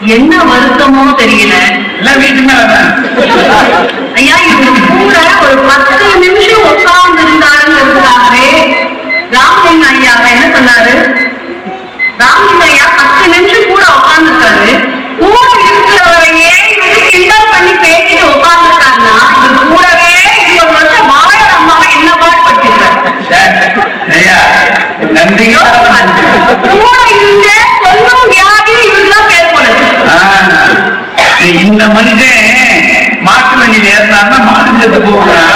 என்ன வருத்தமோ தெரியல. எல்லாம் ஐயா இது கூட ஒரு பத்து நிமிஷம் உட்கார்ந்து இருந்தாருங்கிறதுக்காகவே ராமலிங்க ஐயா என்ன சொன்னாரு? ராமலிங்க ஐயா பத்து நிமிஷம் கூட உட்கார்ந்துருக்காரு. கூட இந்த மனுஷன் மாட்டு வண்டியில் ஏறினார்னா மாநிலத்து போகிறான்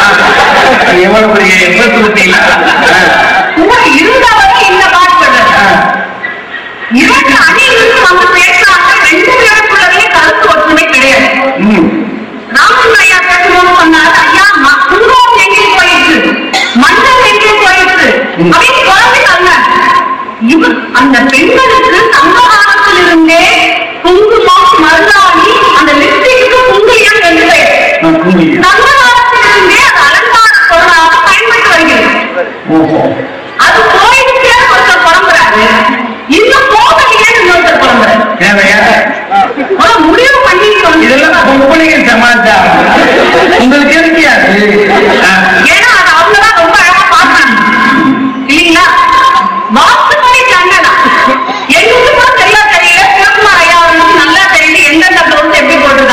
எவ்வளவு பெரிய விபத்து பார்த்தீங்களா இந்த பாடுபடுறது இரண்டு அணியிலிருந்து வந்து ரெண்டு பேருக்குள்ளவே கருத்து ஒற்றுமை கிடையாது. ராமன் ஐயா பேசும்போது சொன்னாரு ஐயா ம- குங்குமம் எங்கே போயிடுச்சு மஞ்சள் எங்கே போயிடுச்சு அப்படின்னு இவர் அந்த பெண்களுக்கு தேவையா? முடிவு பண்ணிட்டு வந்து இதெல்லாம் பொம்பளைங்க சமாச்சாரம் உங்களுக்கு இருக்கியாது ஏன்னா அது அவங்கதான் ரொம்ப அழகா பாக்குறாங்க இல்லீங்களா? வாக்குப்படி கண்ணனா. எங்களுக்கு கூட சரியா தெரியல. சிவகுமார் ஐயா அவர்களுக்கு நல்லா தெரியுது எந்தெந்த பிளவுஸ் எப்படி பாருங்க.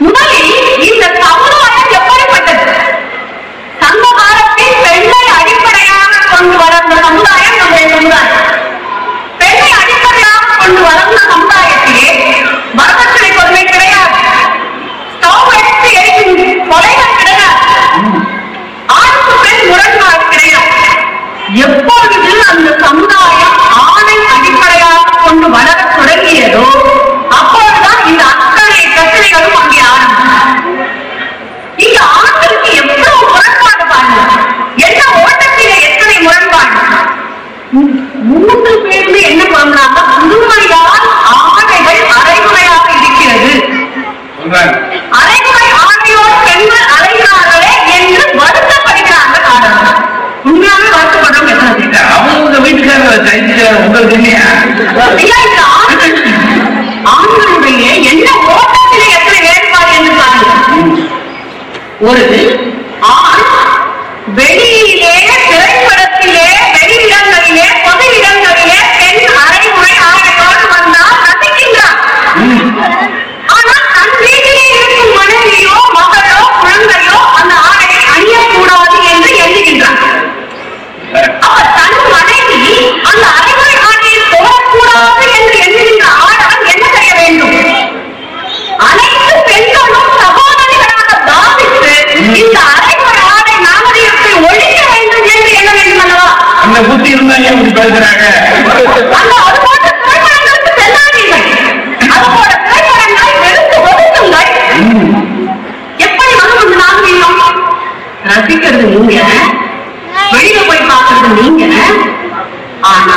முதலில் இந்த சமுதாயம் எப்படிப்பட்டது? சங்க காலத்தில் பெண்ணை அடிப்படையாக கொண்டு வளர்ந்த சமுதாயம் மூன்று பேருமே என்ன பண்ணாங்க புதுமையால் ஆடைகள் அரைகுறையாக இருக்கிறது. அரைகுறை ஆடையோடு பெண்கள் அலைகிறார்களே என்று வருத்தப்படுகிறாங்க காரணம். உண்மையாவே? இல்ல, அவங்க வீட்டுக்காரர் சைத்துக்காரர் உங்களுக்கு இல்லையா? ஆண்களுடைய என்ன ஓட்டத்திலே எத்தனை வேறுபாடு என்று பாருங்க. ஒரு அந்த புத்தி இருந்தா ஏன் இப்படி பேசுறாங்க? ரசிக்கிறது நீங்க. வெளியில போய் பார்க்கறது நீங்க. ஆனா